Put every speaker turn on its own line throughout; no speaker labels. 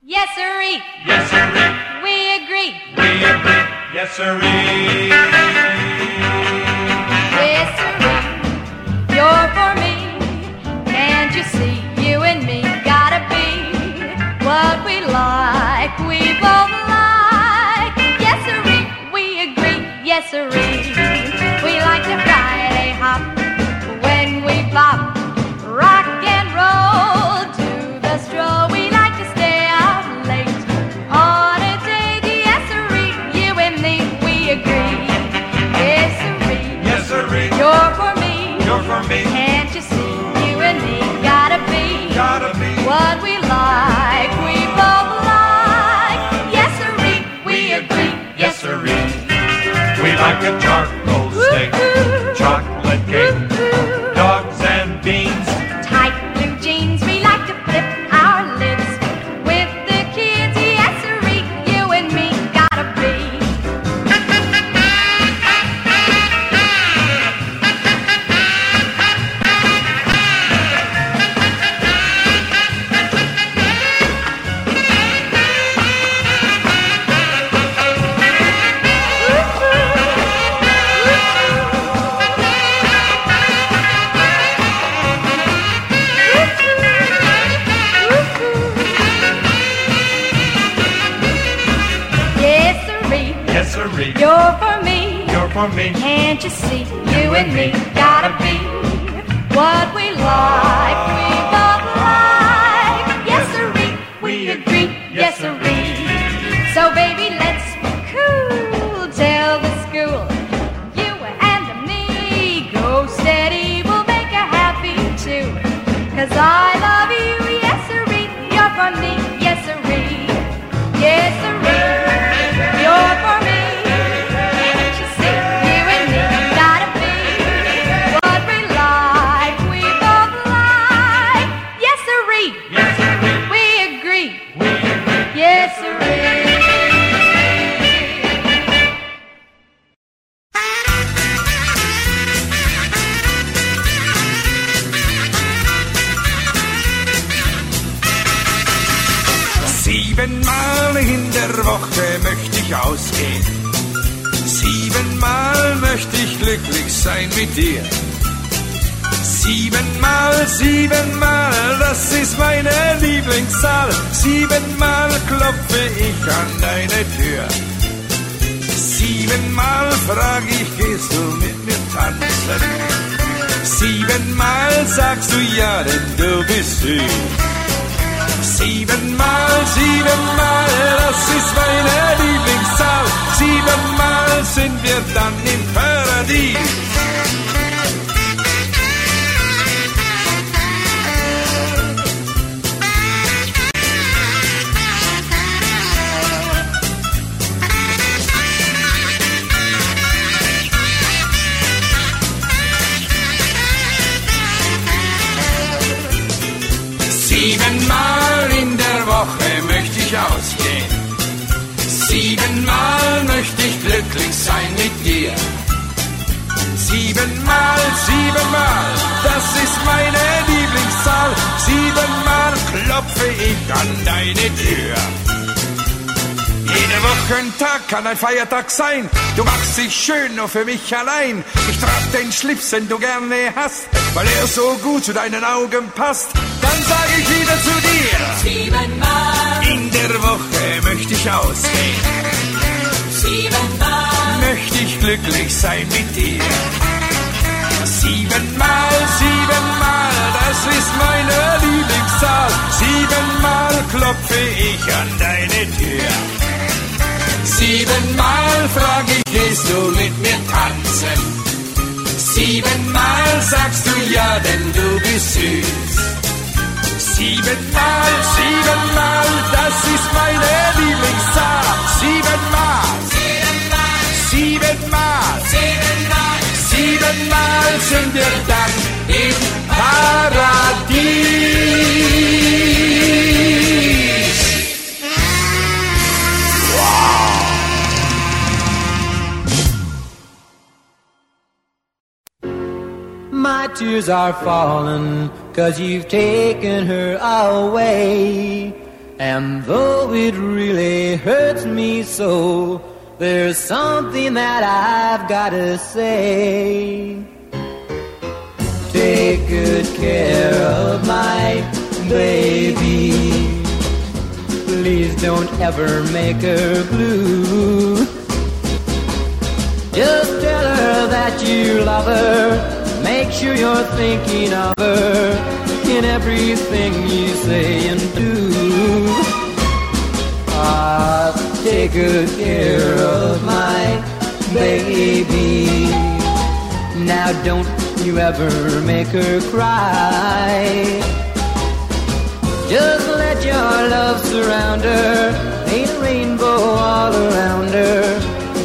Yes, sirree.
Yes, sirree.
We agree.
We agree. Yes, sirree.
Yes, sirree. You're for me. Can't you see? You and me gotta be what we like. We both like. Yes, sirree. We agree. Yes, sirree. We like to Friday hop when we bop. Like a
charcoal
ich ausgehen. Siebenmal möchte ich glücklich sein mit dir. Siebenmal, siebenmal, das ist meine Lieblingszahl. Siebenmal klopfe ich an deine Tür. Siebenmal frag ich, gehst du mit mir tanzen? Siebenmal sagst du ja, denn du bist süß. Siebenmal, siebenmal, das ist meine Lieblingszahl. Siebenmal sind wir dann im Paradies. Ich ausgehen. Siebenmal möchte ich glücklich sein mit dir. Siebenmal, siebenmal, das ist meine Lieblingszahl. Siebenmal klopfe ich an deine Tür. Jeder Wochentag kann ein Feiertag sein. Du machst dich schön nur für mich allein. Ich trag den Schlips, den du gerne hast, weil er so gut zu deinen Augen passt. Dann sag ich wieder zu dir.
Siebenmal,
In der Woche möchte ich ausgehen.
siebenmal,
Möchte ich glücklich sein mit dir. Siebenmal, siebenmal, das ist meine Lieblingszahl. Siebenmal klopfe ich an deine Tür. Siebenmal frag ich, gehst du mit mir tanzen? Siebenmal sagst du ja, denn du bist süß. Siebenmal, siebenmal, das ist meine Lieblingszahl. Siebenmal, siebenmal, siebenmal sind wir dann im Paradies.
My tears are falling, cause you've taken her away.
And though it really hurts me so, there's something that I've gotta say. Take good care of my baby. Please don't ever make her blue. Just tell her that you love her. Make sure you're thinking of her in everything you say and do. Ah, take good care of my baby. Now don't you ever make her cry. Just let your love surround her, paint a rainbow all around her.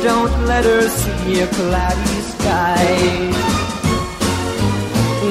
Don't let her see a cloudy sky.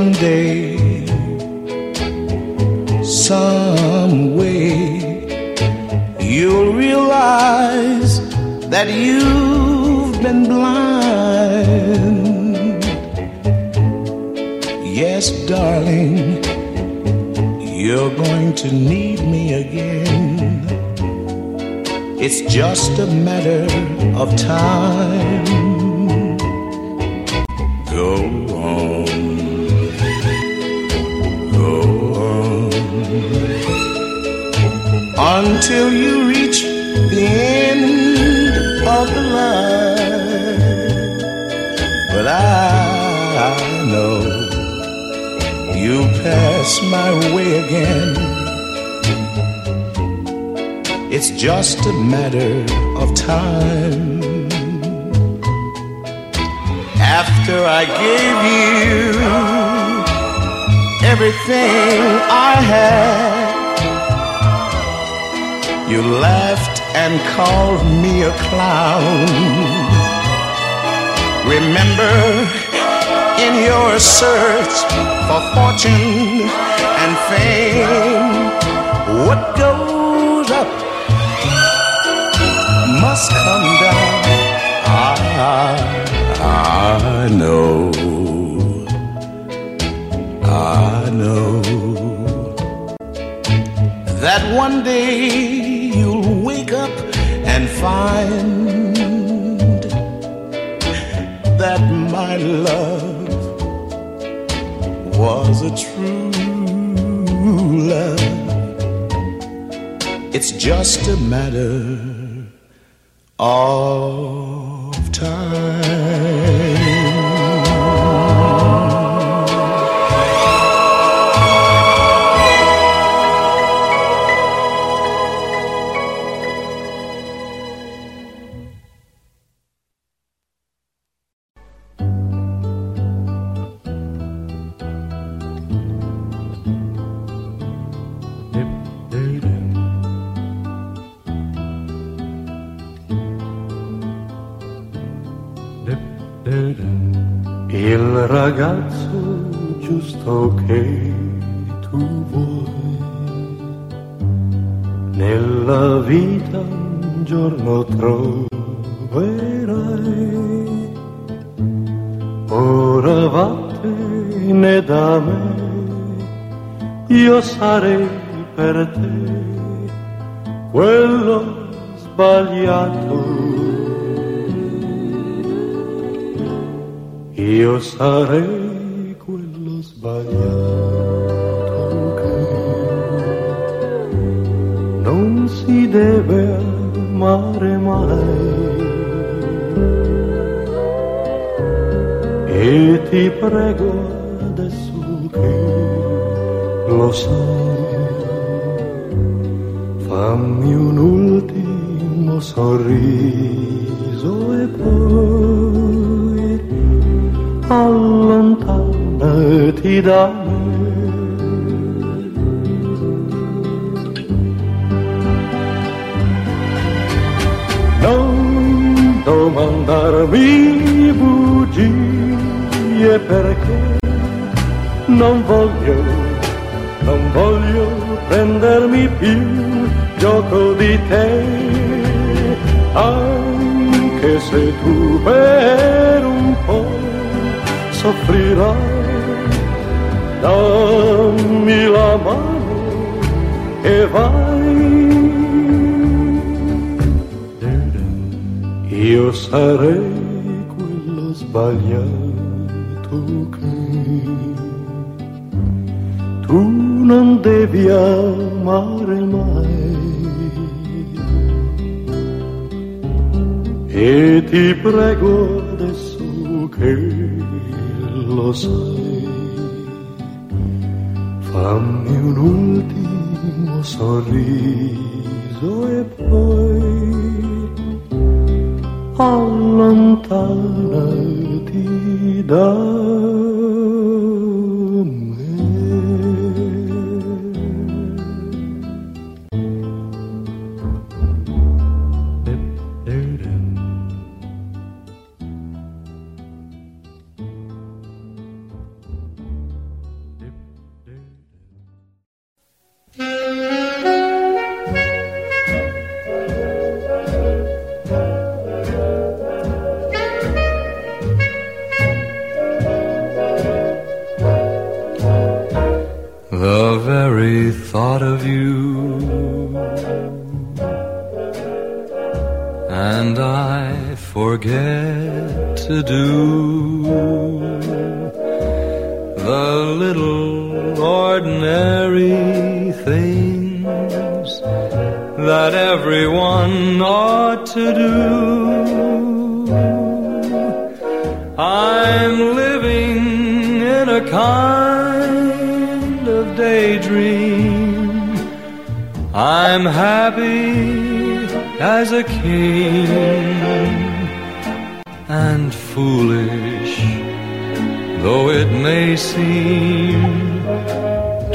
Someday, After I gave you everything I had, you laughed and called me a clown. Remember, in your search for fortune and fame, what goes know, I know that one day you'll wake up and find that my love was a true love. It's just a matter of
io sarei per te quello sbagliato. Io sarei quello sbagliato che non si deve amare mai. E ti prego sai, fammi un ultimo sorriso e poi allontanati da me. Non domandarmi bugie perché non voglio, non voglio prendermi più gioco di te, anche se tu per un po' soffrirai, dammi la mano e vai. Io sarei quello sbagliato non devi amare mai. E ti prego adesso che lo sai, fammi un ultimo sorriso e poi allontanati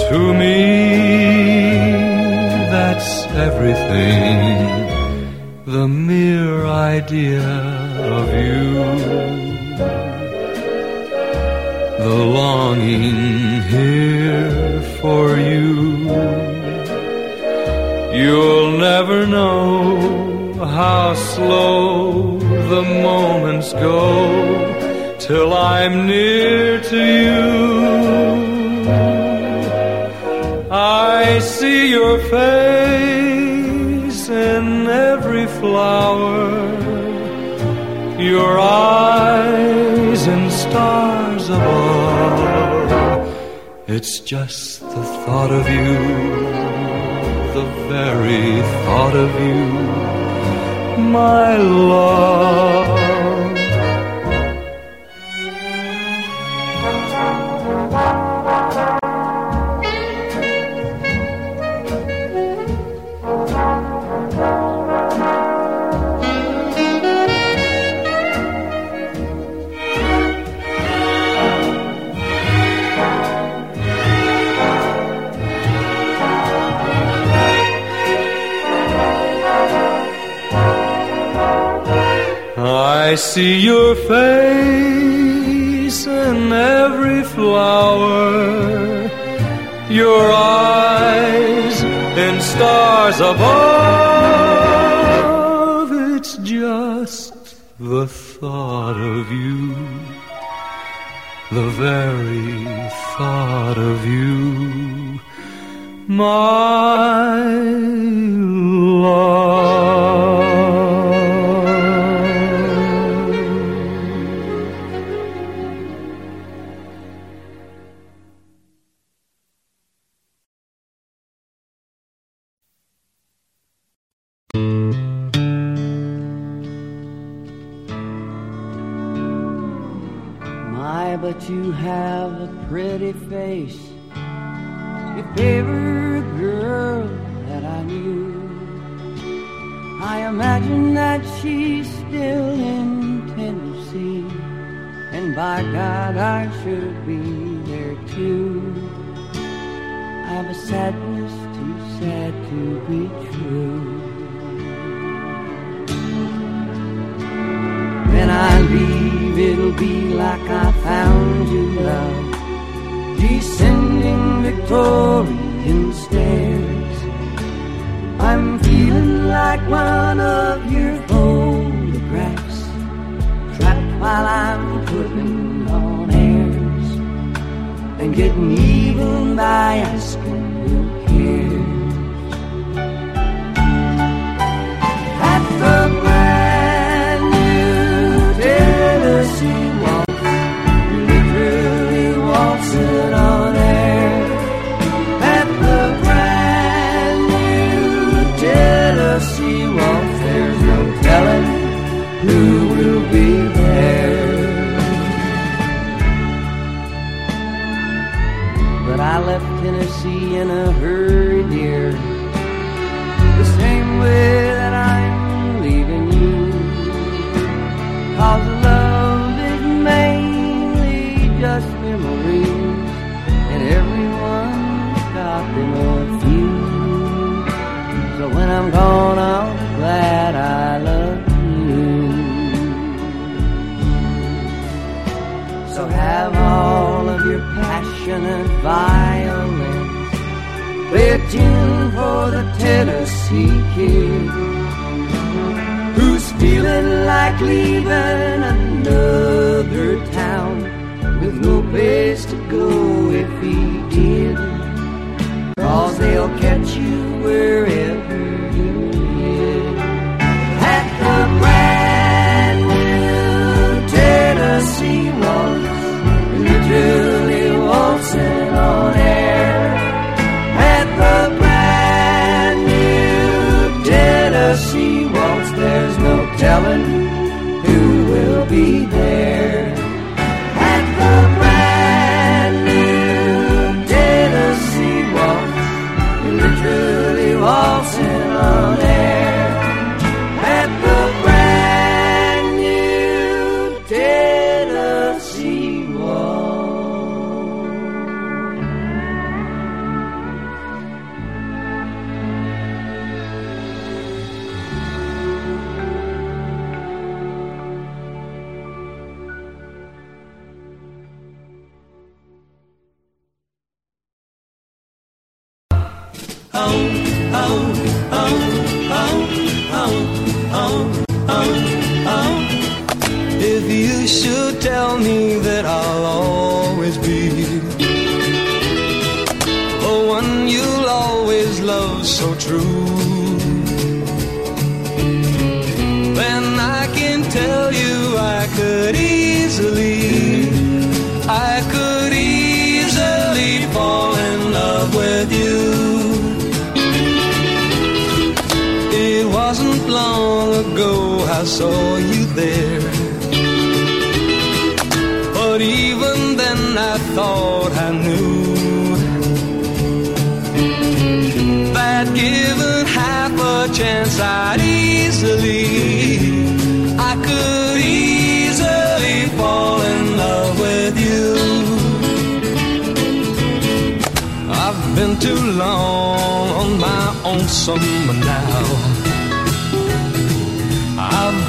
to me. That's everything. The mere idea of you. The longing here for you. You'll never know how slow the moments go till I'm near to you. I see your face in every flower, your eyes in stars above. It's just the thought of you, the very thought of you, my love. I see your face in every flower, your eyes in stars above. It's just the thought of you, the very thought of you, my
by God, I should be there too. I've a sadness too sad to be true. When I leave, it'll be like I found you, love. Descending Victorian stairs. I'm feeling like one of your while I'm putting on airs. And getting even by asking who In a hurry, dear the same way that I'm leaving you. Cause love is mainly just memories, and everyone's got them a few. So when I'm gone, for the Tennessee kid who's feeling like leaving another town with no place to go if he did. Cause
they'll catch you where oh, oh. Saw you there. But even then I thought I knew that given half a chance I'd easily, I could easily fall in love with you. I've been too long on my own summer now.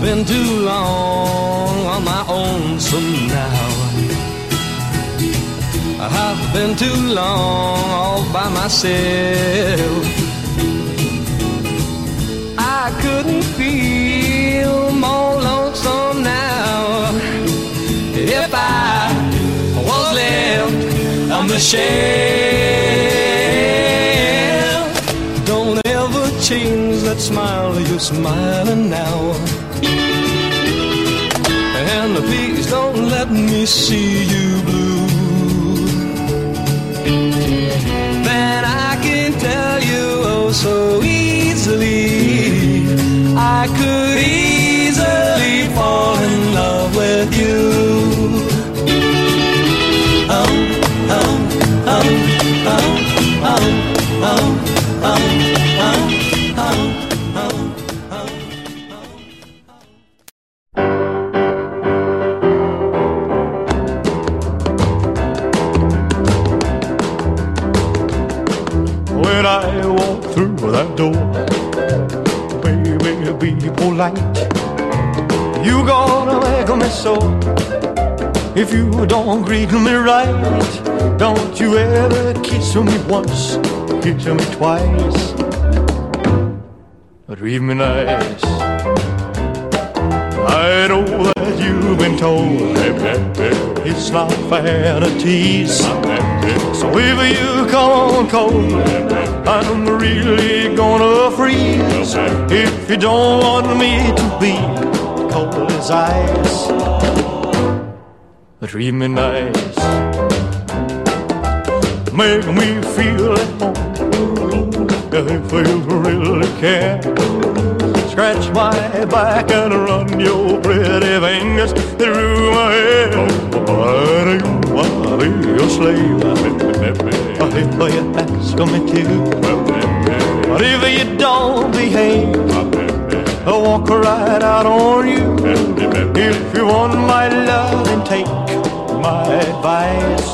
Been too long on my own, so now I've been too long all by myself. I couldn't feel more lonesome now if I was left on the shelf. Don't ever change that smile you're smiling now. Please don't let me see you blue. Then I can tell you oh so easily. I could easily
so if you don't greet me right. Don't you ever kiss me once, kiss me twice. But treat me nice. I know that you've been told it's not fair to tease. So if you come on cold, I'm really gonna freeze. If you don't want me to be cold as ice, me nice. Make me feel at home. If you really care. Scratch my back and run your pretty fingers through my hair. I do wanna be your slave. If you ask me to, but if you don't behave, I'll walk right out on you. If you want my love, then take my advice.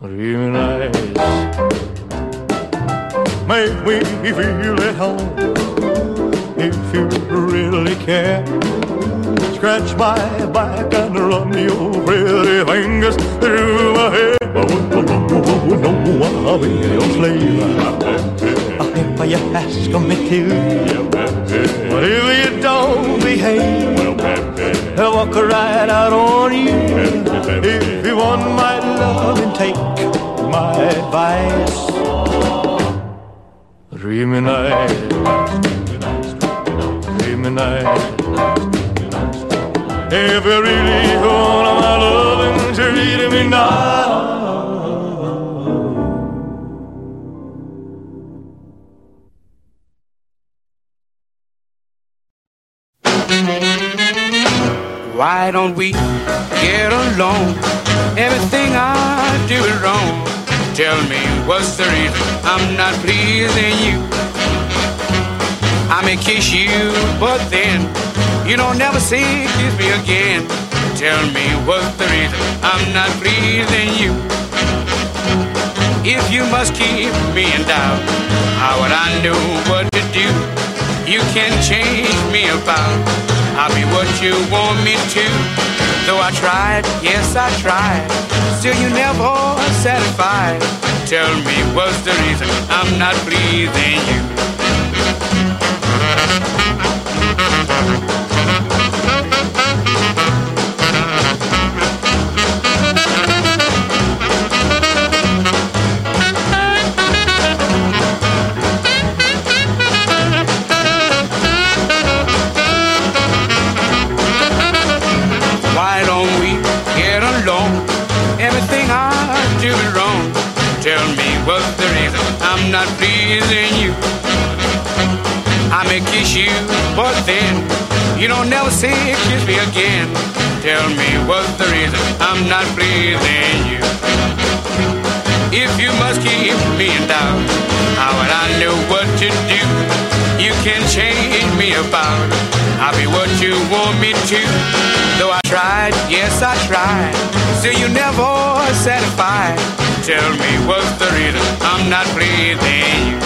Real nice. Make me feel at home if you really care. Scratch my back and run your pretty fingers through my hair. No, I'll be your slave. If you ask me to, if you don't behave, I'll walk right out on you. If you want my love, then take my advice. Nice, treat me nice. If you really
Why don't we get along? Everything I do is wrong. Tell me what's the reason I'm not pleasing you? I may kiss you, but then you don't never say kiss me again. Tell me what's the reason I'm not pleasing you? If you must keep me in doubt, how would I know what to do? You can change me about. I'll be what you want me to. Though I tried, yes I tried. Still you never satisfied. Tell me what's the reason I'm not pleasing you? Not pleasing you? I may kiss you, but then you don't never say kiss me again. Tell me what's the reason I'm not pleasing you? If you must keep me in doubt, how would I know what to do? Can change me about. I'll be what you want me to. Though I tried, yes I tried. Still you never satisfied. Tell me what's the reason I'm not pleasing you?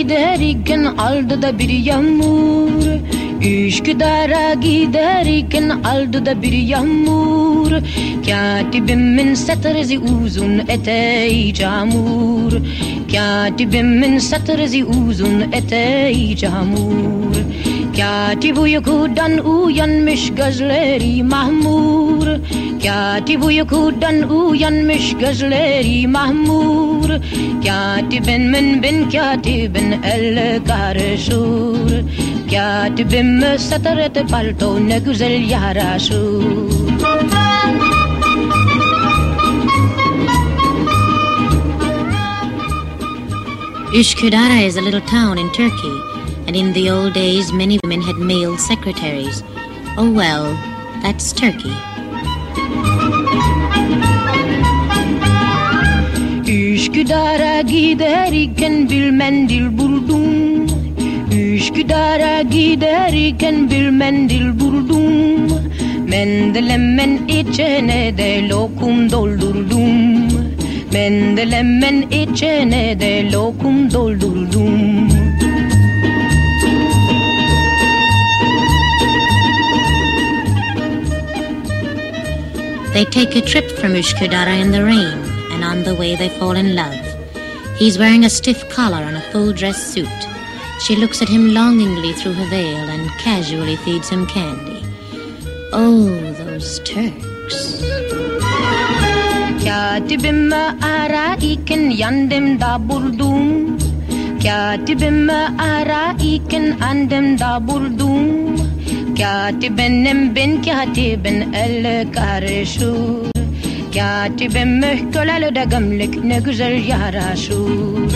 Giderken aldı da bir yağmur. Üsküdar'a giderken aldı da bir yağmur. Katibimin satırızı uzun eteği camur. Katibimin satırızı uzun eteği camur. Katip uykudan uyanmış gözleri mahmur. Katip uykudan uyanmış gözleri mahmur Katibimin bin katibin el karışır Katibim satır palto ne güzel yaraşır
Üsküdar is a little town in Turkey, and in the old days many women had male secretaries. Oh well, that's Turkey.
Üsküdar'a giderken bir mendil buldum. Üsküdar'a giderken bir mendil buldum. Mendelemen içine de lokum doldurdum. Mendelemen içine de lokum doldurdum.
They take a trip from Ushkudara in the rain, and on the way they fall in love. He's wearing a stiff collar and a full dress suit. She looks at him longingly through her veil and casually feeds him candy. Oh, those Turks.
Katibim ara iken yandım da buldum Katibim ara iken andım da buldum Katibime köleli de gömlek ne güzel yaraşur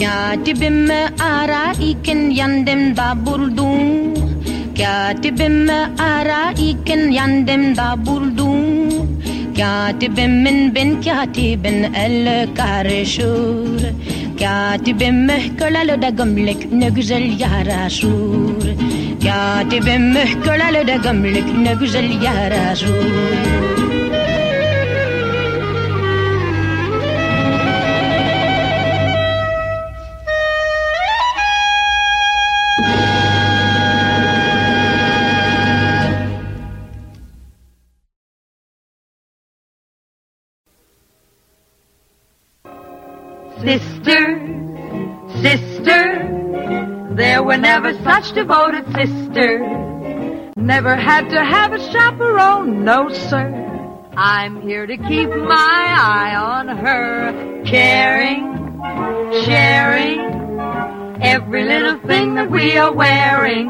Katibimi arayken yandım da buldum. Katibimi arayken yandım da buldum. Katibimin ben katibin el karışır Katibim kölalı da gömlek ne güzel yaraşır Katibim kölalı da gömlek ne güzel yaraşır
Sister, sister, there were never such devoted sisters. Never had to have a chaperone, no sir. I'm here to keep my eye on her, caring, sharing every little thing that we are wearing.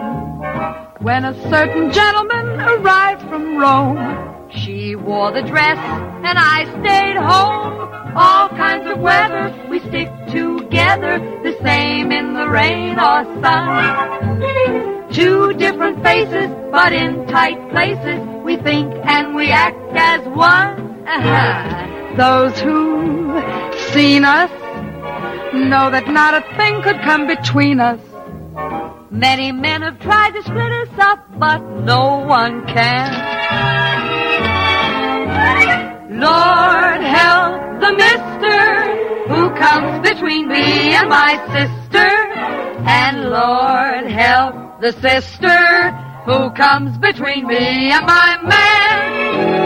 When a certain gentleman arrived from Rome, she wore the dress and I stayed home. All kinds of weather, we stick together, the same in the rain or sun. Two different faces, but in tight places, we think and we act as one. Uh-huh. Those who've seen us know that not a thing could come between us. Many men have tried to split us up, but no one can. Lord help the mister who comes between me and my sister. And Lord help the sister who comes between me and my man.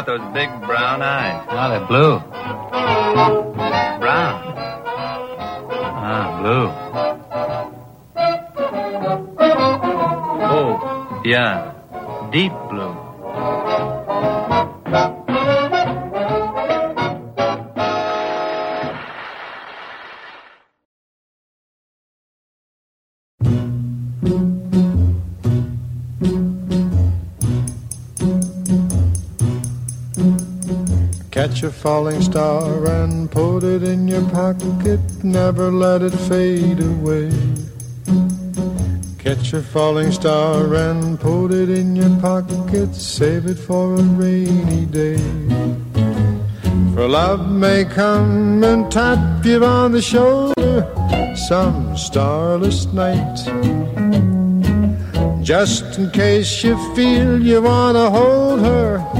About those big brown eyes? Oh, they're blue. Brown. Ah, blue. Oh, yeah. Deep blue.
Catch a falling star and put it in your pocket, never let it fade away. Catch a falling star and put it in your pocket. Save it for a rainy day. For love may come and tap you on the shoulder some starless night. Just in case you feel you want to hold her,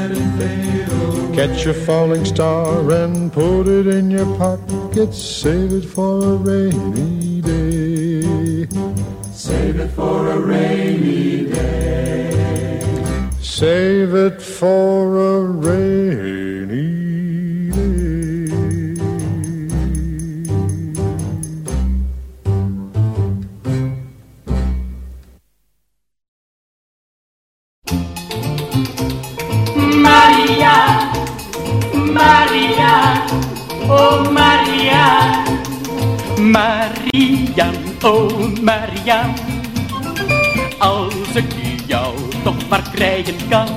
Catch a falling star and put it in your pocket. Save it for a rainy day. Save it for a rainy day. Save it for a rainy day.
Maria, Maria, oh Maria.
Marian, oh Marian. Als ik jou toch maar krijgen kan.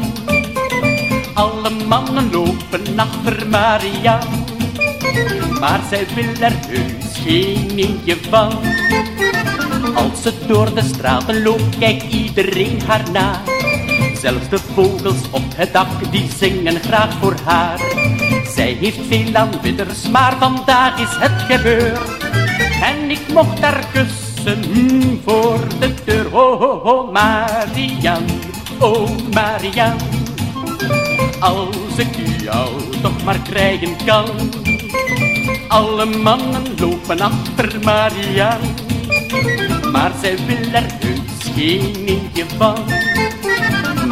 Alle mannen lopen achter Marian. Maar zij wil er heus geen eentje van. Als ze door de straten loopt, kijkt iedereen haar na. Zelfs de vogels op het dak, die zingen graag voor haar. Zij heeft veel aanbidders, maar vandaag is het gebeurd. En ik mocht haar kussen voor de deur. Oh, oh, oh, Marian, oh Marian. Als ik jou toch maar krijgen kan. Alle mannen lopen achter Marian. Maar zij wil er heus geen eentje van.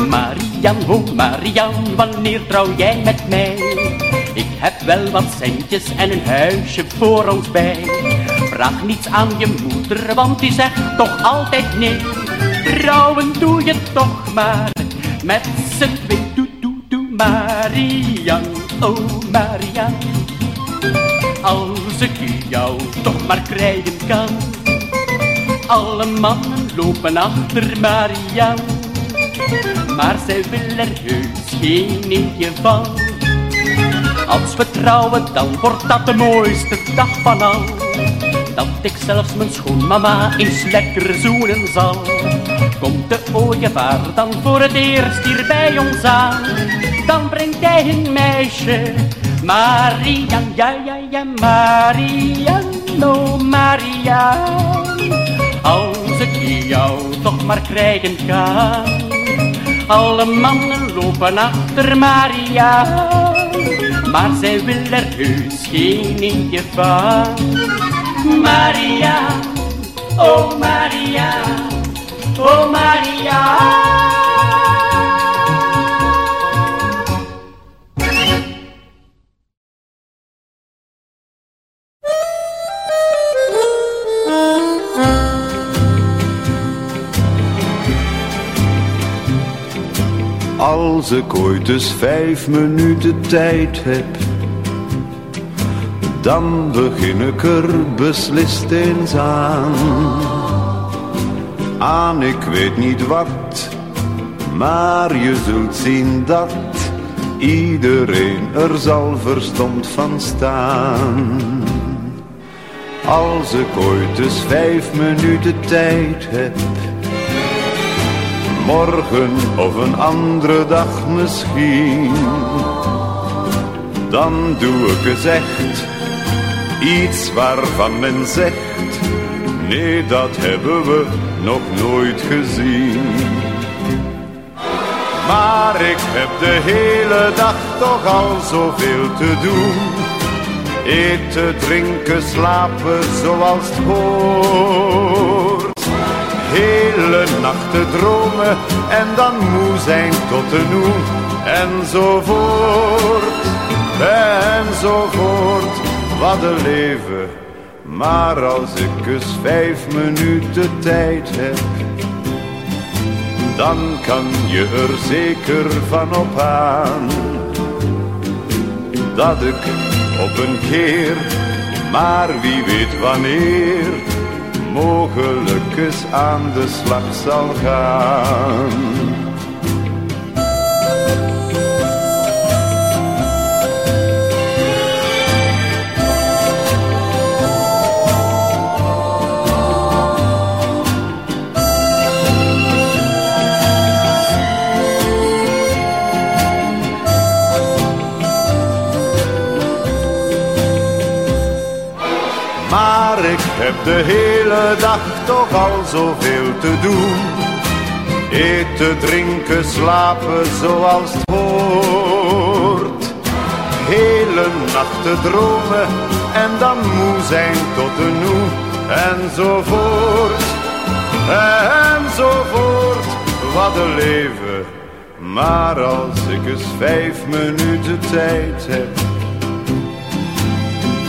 Marian, oh Marian, wanneer trouw jij met mij? Ik heb wel wat centjes en een huisje voor ons bij. Vraag niets aan je moeder, want die zegt toch altijd nee. Trouwen doe je toch maar, met z'n twee, doe, doe, doe, Marian, oh Marian. Als ik jou toch maar krijgen kan. Alle mannen lopen achter Marian. Maar zij wil er heus geen eentje van. Als we trouwen, dan wordt dat de mooiste dag van al. Dat ik zelfs mijn schoonmama eens lekker zoenen zal. Komt de ooievaar dan voor het eerst hier bij ons aan. Dan brengt hij een meisje, Marian, ja, ja, ja, Marian, oh Marian. Als ik jou toch maar krijgen kan. Alle mannen lopen achter Maria, maar zij wil er heus geen eentje van. Maria, oh Maria, oh Maria.
Als ik ooit eens vijf minuten tijd heb, dan begin ik er beslist eens aan. Aan ik weet niet wat, maar je zult zien dat iedereen er zal verstomd van staan. Als ik ooit eens vijf minuten tijd heb, morgen of een andere dag misschien, dan doe ik echt iets waarvan men zegt, nee dat hebben we nog nooit gezien. Maar ik heb de hele dag toch al zoveel te doen. Eten, drinken, slapen zoals het hoort. Hele nachten dromen en dan moe zijn tot de noen. Enzovoort, enzovoort. Wat een leven. Maar als ik eens vijf minuten tijd heb dan kan je er zeker van op aan dat ik op een keer, maar wie weet wanneer, mogelijk eens aan de slag zal gaan. Maar ik heb de hele dag toch al zoveel te doen. Eten, drinken, slapen zoals het hoort. Hele nachten dromen en dan moe zijn tot de noe. Enzovoort, enzovoort, wat een leven. Maar als ik eens vijf minuten tijd heb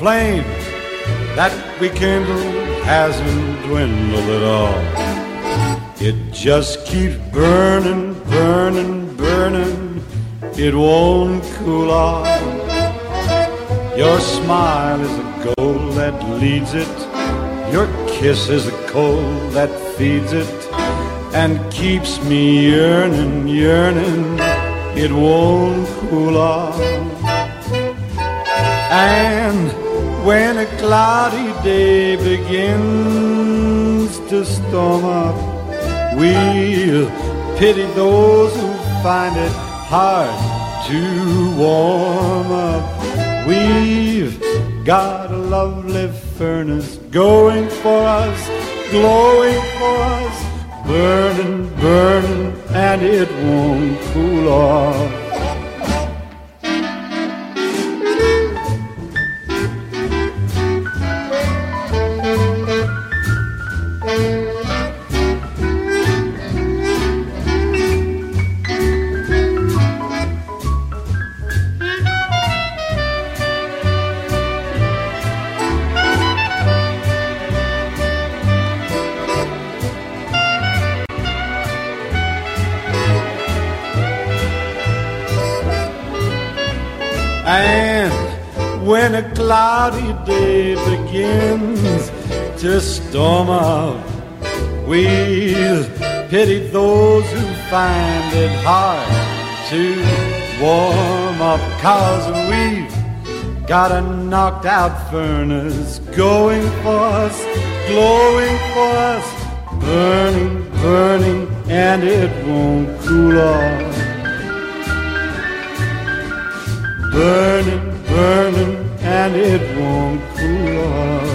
Flame that we kindled hasn't dwindled at all. It just keeps burning, burning, burning. It won't cool off. Your smile is a goal that leads it. Your kiss is a coal that feeds it and keeps me yearning, yearning. It won't cool off. And when a cloudy day begins to storm up, we'll pity those who find it hard to warm up. We've got a lovely furnace going for us, glowing for us, burning, burning, and it won't cool off. To storm up, we'll pity those who find it hard to warm up. Cause we've got a knocked out furnace going for us, glowing for us, burning, burning, and it won't cool off. burning, burning, and it won't cool off.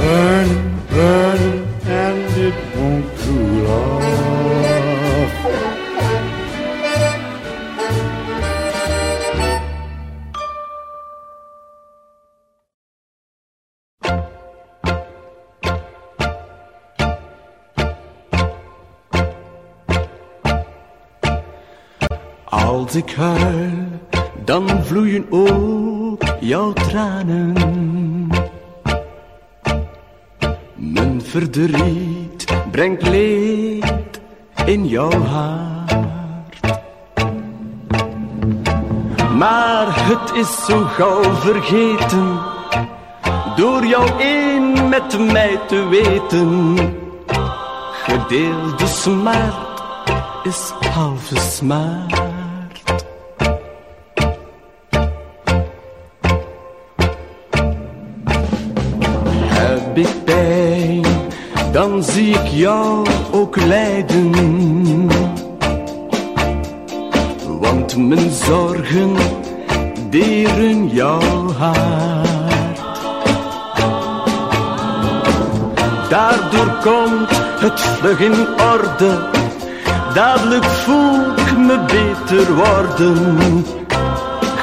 Burning, burning, and it won't cool off.
Als ik huil, dan vloeien ook jouw tranen. Mijn verdriet brengt leed in jouw hart. Maar het is zo gauw vergeten, door jou één met mij te weten. Gedeelde smart is halve smart. Ik jou ook lijden. Want mijn zorgen deren jouw hart. Daardoor komt het vlug in orde. Dadelijk voel ik me beter worden.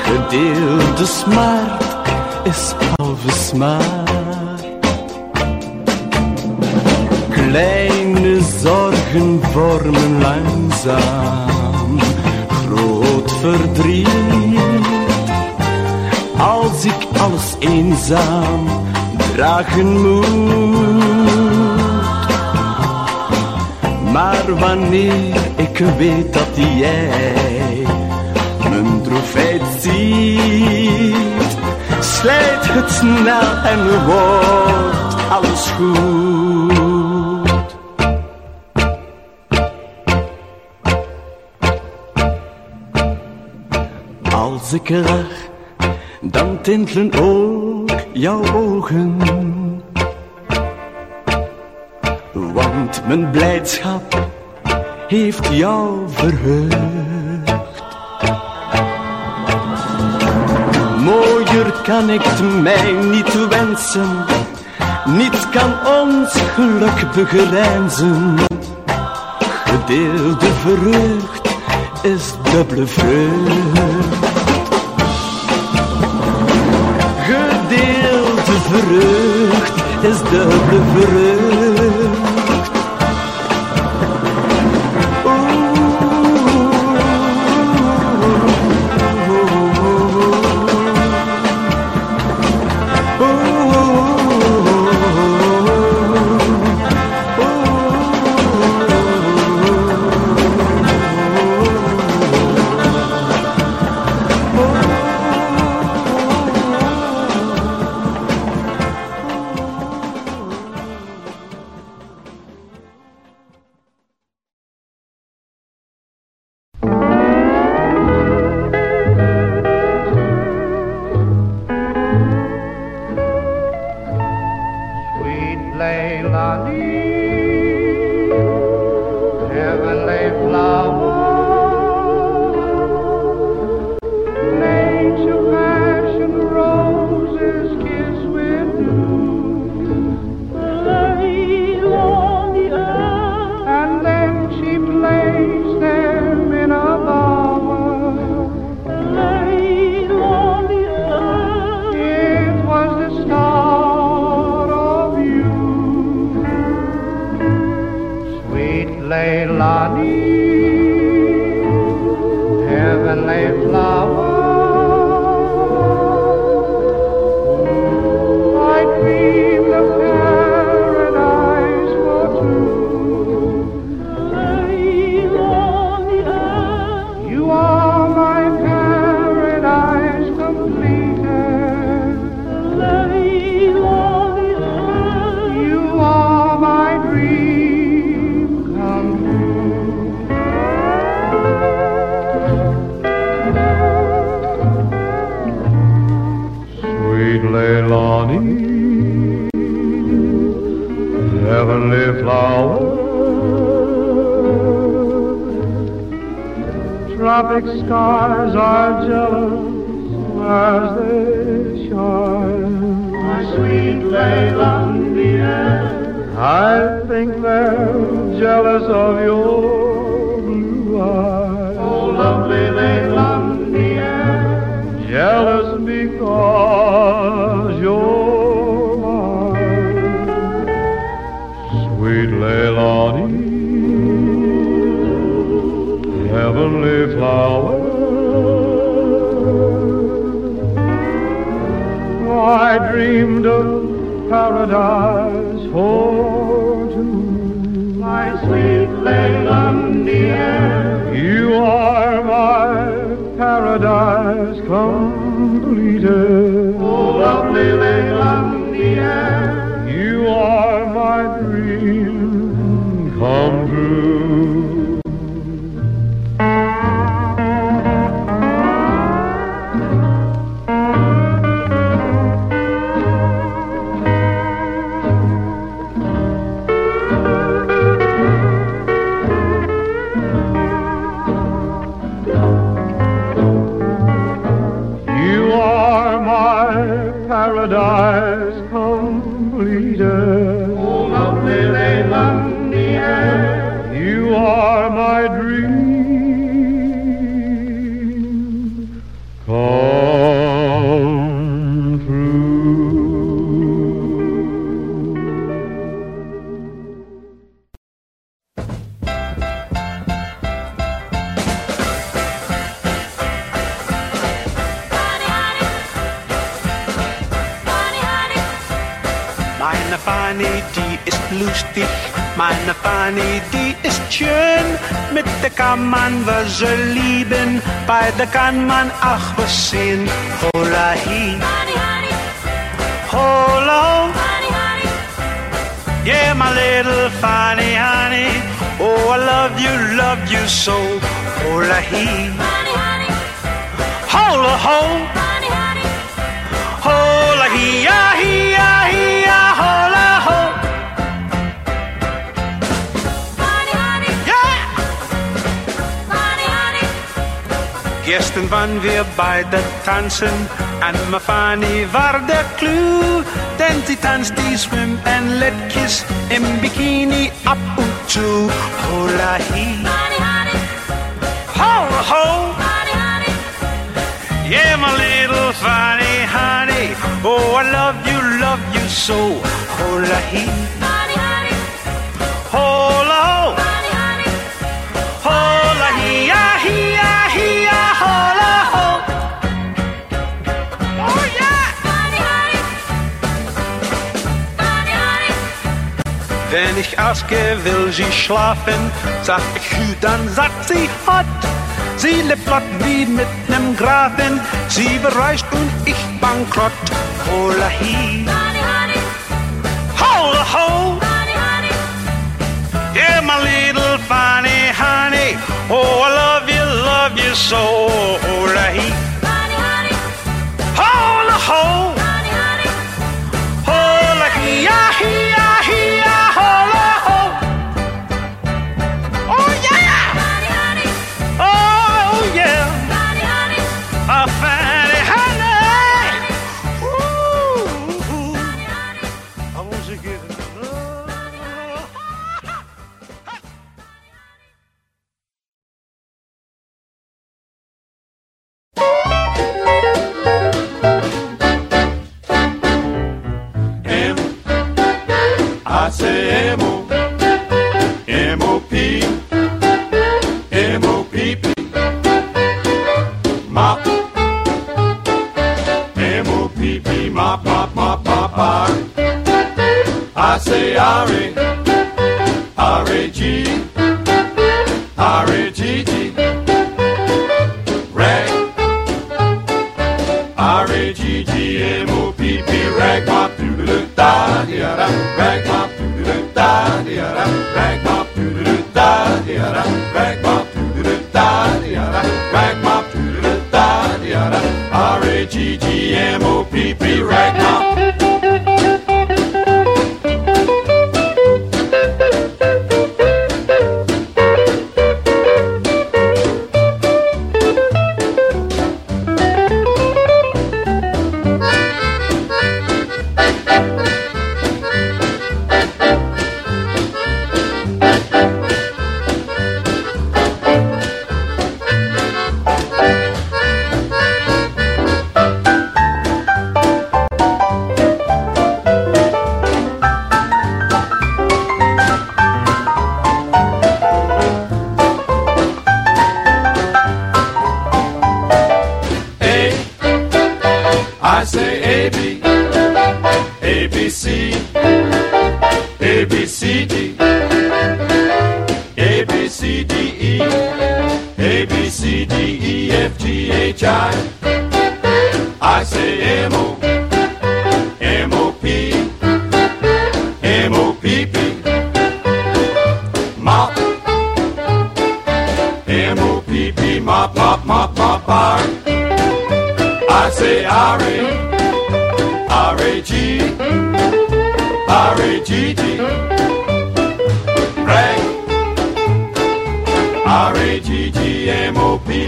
Gedeelde smart is halve smart. Kleine zorgen vormen langzaam groot verdriet. Als ik alles eenzaam dragen moet. Maar wanneer ik weet dat jij mijn droefheid ziet, slijt het snel en wordt alles goed. Als ik lach, dan tintelen ook jouw ogen. Want mijn blijdschap heeft jou verheugd. Mooier kan ik het mij niet wensen. Niets kan ons geluk begrijzen. Gedeelde vreugd is dubbele vreugd. verrucht, is
dubbel verrucht. Paradise completed. Oh, lovely
Leilani,
you are my dream come true.
Bei der kann man auch was sehen. Hola hi, hola, yeah, my little Fanny, honey. Oh, I love you, love you so. Hola hi, hola ho, Gestern waren wir beide tanzen, an my Fanny war der Clou. Denn sie tanzt die Swim and Let Kiss im Bikini ab und zu. Hola hi, hola ho. Yeah, my little Fanny, honey. Oh, I love you, love you so. Hola hi, aske, will sie schlafen, sag ich dann sagt sie hot. Sie lebt flott wie mit nem Grafen, sie bereist und ich bankrott. Hola hi, hola ho. Yeah, my little funny honey. Oh, I love you, love you so. Hola hi, hola ho.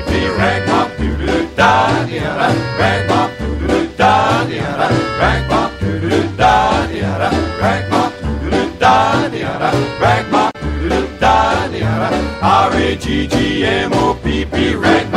baby. Rag
bop doo doo da da Rag bop doo doo da da Rag bop doo doo da da Rag bop doo doo da da Rag bop doo
doo da da R A
G G M O P P. Rag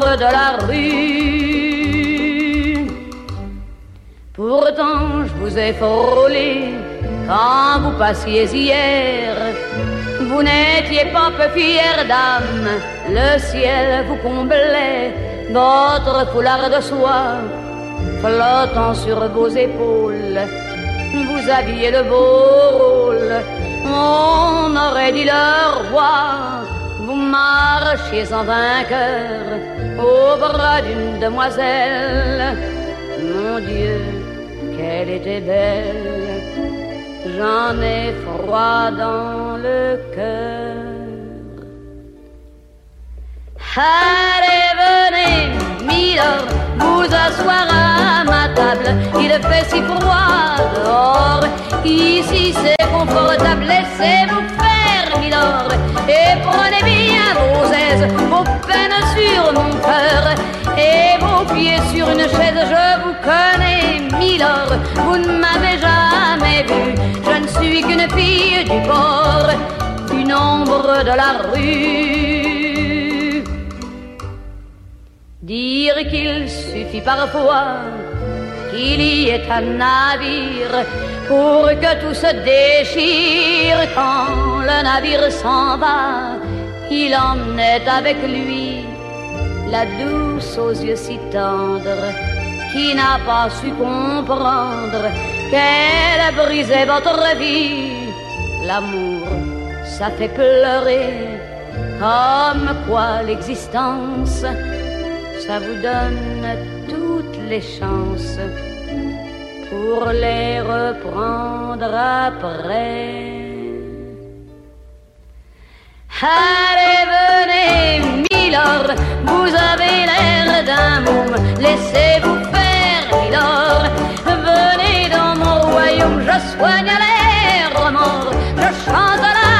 de la rue. Pourtant, je vous ai frôlé quand vous passiez hier. Vous n'étiez pas peu fière d'âme, le ciel vous comblait, votre foulard de soie flottant sur vos épaules. Vous aviez le beau rôle, on aurait dit le roi. Vous marchiez en vainqueur au bras d'une demoiselle. Mon Dieu, qu'elle était belle j'en ai froid dans le cœur. Allez, venez, Milord, vous asseoir à ma table. Il fait si froid dehors, ici c'est confortable. Laissez-vous Et prenez bien vos aises, vos peines sur mon cœur. Et vos pieds sur une chaise, je vous connais, Milord, vous ne m'avez jamais vu, je ne suis qu'une fille du port, une ombre de la rue. Dire qu'il suffit parfois qu'il y ait un navire pour que tout se déchire. Quand le navire s'en va, il en est avec lui. La douce aux yeux si tendres, qui n'a pas su comprendre qu'elle a brisé votre vie. L'amour, ça fait pleurer, comme quoi l'existence, ça vous donne toutes les chances pour les reprendre après. Allez, venez, Milord, vous avez l'air d'un môme, laissez-vous faire, Milord. Venez dans mon royaume, je soigne les remords, je chante la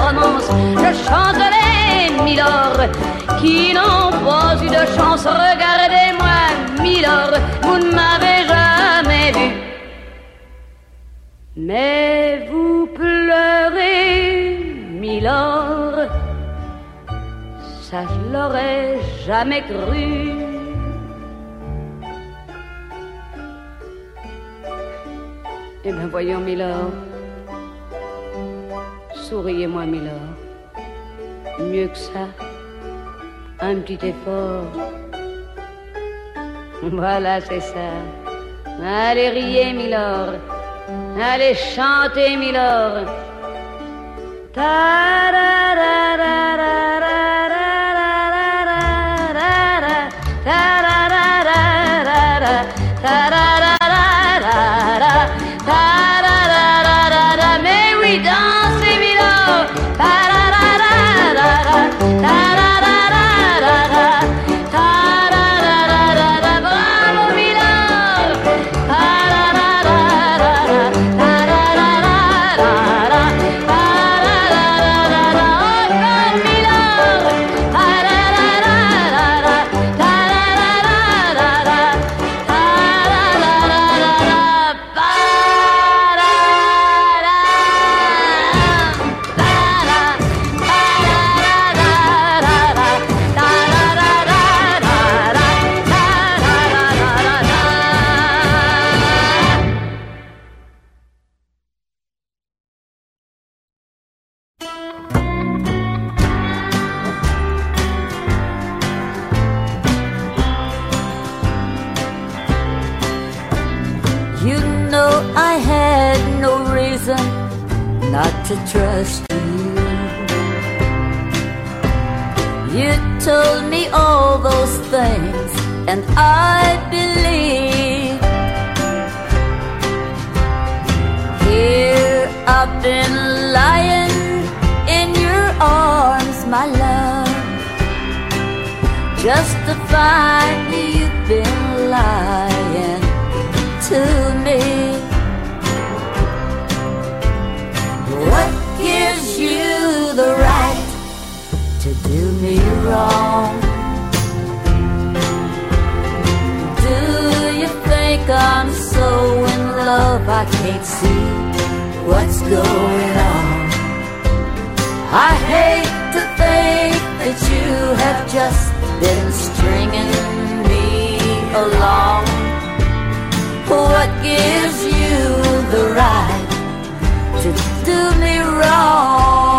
romance, je chante les Milord qui n'ont pas eu de chance. Regardez-moi, Milord, vous ne m'avez jamais vu. Mais vous pleurez, Milord, ça je l'aurais jamais cru. Eh bien voyons, Milord, souriez-moi, Milord. Mieux que ça, un petit effort. Voilà, c'est ça. Allez, riez, Milord. Allez, chantez, Milord.
Trust you. You told me all those things, and I believed. Here I've been lying in your arms, my love, just to find you've wrong? Do you think I'm so in love
I can't see what's going on? I hate to think that you have just been stringing me along. What gives you the right to do me wrong?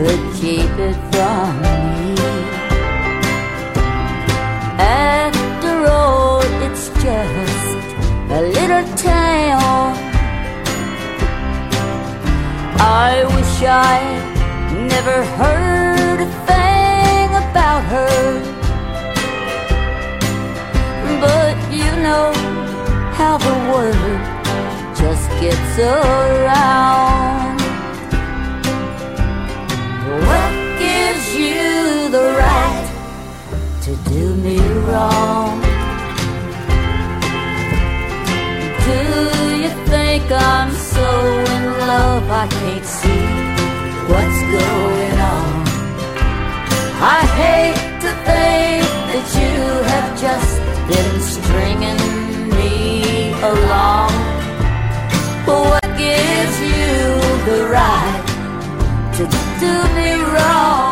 Could keep it from me? After all, it's just a little town. I wish I never heard a thing about her. But you know how the word just gets around. What gives you the right to do me wrong? Do you think I'm so in love I can't see what's going on? I hate to think that you have just been stringing me along. What gives you the right to do me wrong?